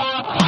Oh,